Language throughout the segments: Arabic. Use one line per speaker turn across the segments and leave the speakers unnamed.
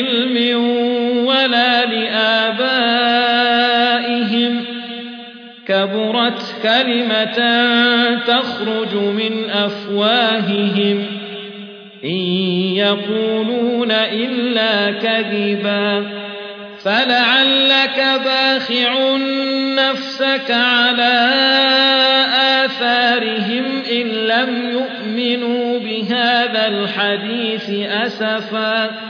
علم ولا لآبائهم. كبرت كلمة تخرج من أفواههم. إن يقولون إلا كذبا فلعلك باخع نفسك على آثارهم إن لم يؤمنوا بهذا الحديث أسفا.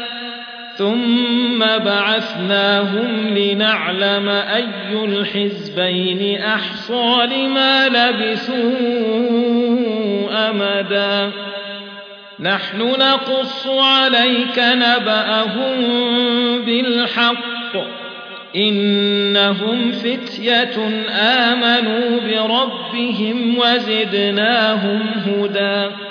ثم بعثناهم لنعلم أي الحزبين أحصى لما لبثوا أمدا. نحن نقص عليك نبأهم بالحق. إنهم فتية آمنوا بربهم وزدناهم هدى.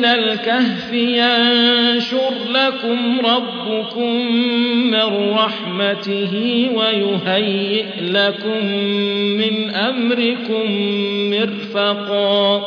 إلى الكهف ينشر لكم ربكم من رحمته ويهيئ لكم من أمركم مرفقا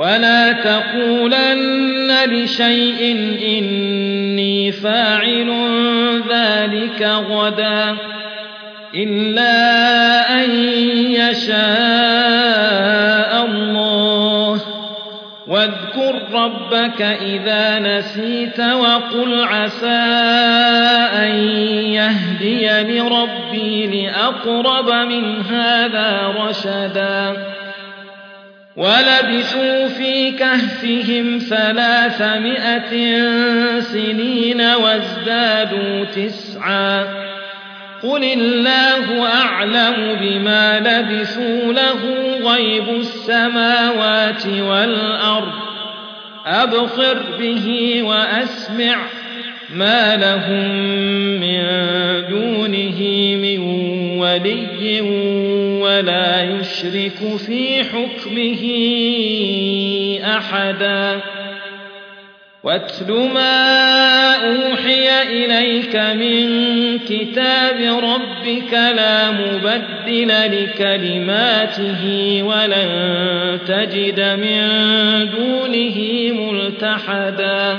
ولا تقولن لشيء إني فاعل ذلك غدا إلا أن يشاء الله واذكر ربك إذا نسيت وقل عسى أن يهديني ربي لأقرب من هذا رشدا ولبثوا في كهفهم ثلاثمائة سنين وازدادوا تسعا. قل الله أعلم بما لبثوا له غيب السماوات والأرض. أبصر به وأسمع ما لهم من دونه من ولي ولا يشرك في حكمه أحدا. واتل ما أوحي إليك من كتاب ربك لا مبدل لكلماته ولن تجد من دونه ملتحدا.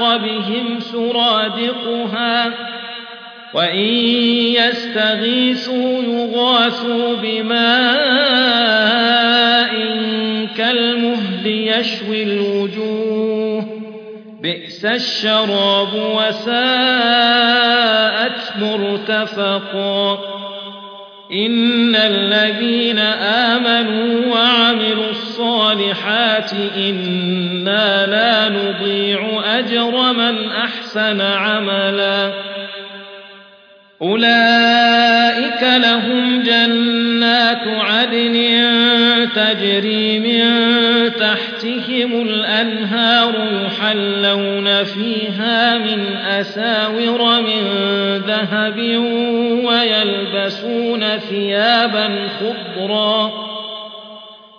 بهم سرادقها وإن يستغيثوا يغاثوا بماء يشوي الوجوه بئس الشراب وساءت مرتفقا إن الذين آمنوا وعملوا الصالحات إنا لا نضيع أجر من أحسن عملا. أولئك لهم جنات عدن تجري من تحتهم الأنهار يحلون فيها من أساور من ذهب ويلبسون ثيابا خضرا.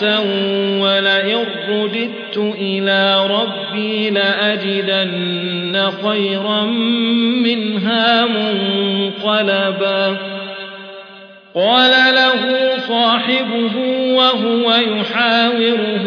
قائمة ولئن رددت إلى ربي لأجدن خيرا منها منقلبا. قال له صاحبه وهو يحاوره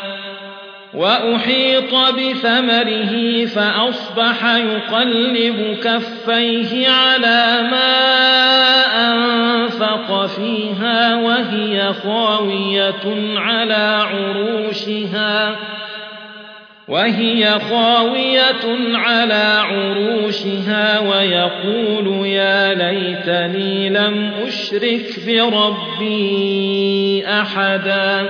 وأحيط بثمره فأصبح يقلب كفيه على ما أنفق فيها وهي خاوية على عروشها وهي خاوية على عروشها ويقول يا ليتني لم أشرك بربي أحدا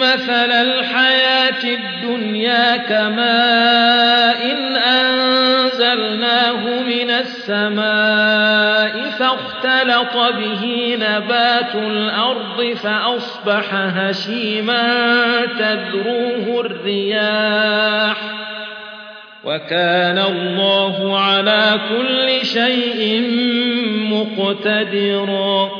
مثل الحياة الدنيا كماء أنزلناه من السماء فاختلط به نبات الأرض فأصبح هشيما تذروه الرياح وكان الله على كل شيء مقتدرا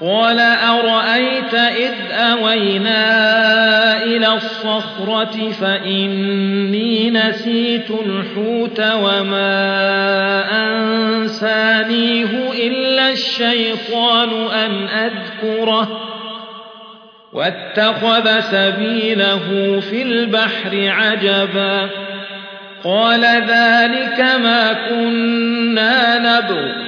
قال أرأيت إذ أوينا إلى الصخرة فإني نسيت الحوت وما أنسانيه إلا الشيطان أن أذكره واتخذ سبيله في البحر عجبا قال ذلك ما كنا نبغ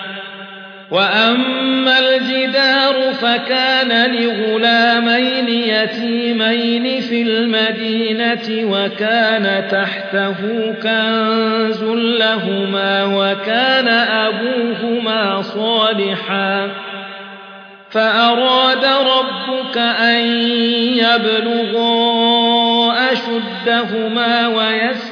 وأما الجدار فكان لغلامين يتيمين في المدينة وكان تحته كنز لهما وكان أبوهما صالحا فأراد ربك أن يبلغا أشدهما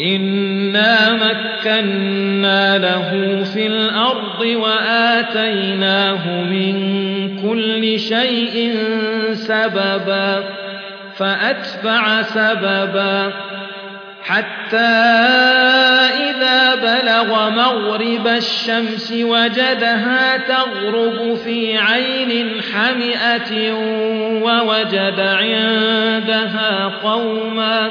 إنا مكنا له في الأرض واتيناه من كل شيء سببا فأتبع سببا حتى إذا بلغ مغرب الشمس وجدها تغرب في عين حمئة ووجد عندها قوما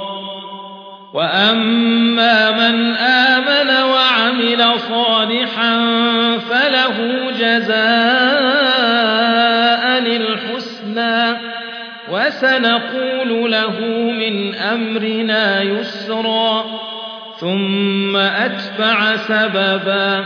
وأما من آمن وعمل صالحا فله جزاء الحسنى وسنقول له من أمرنا يسرا ثم أتبع سببا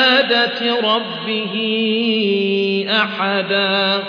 بعبادة ربه أحدا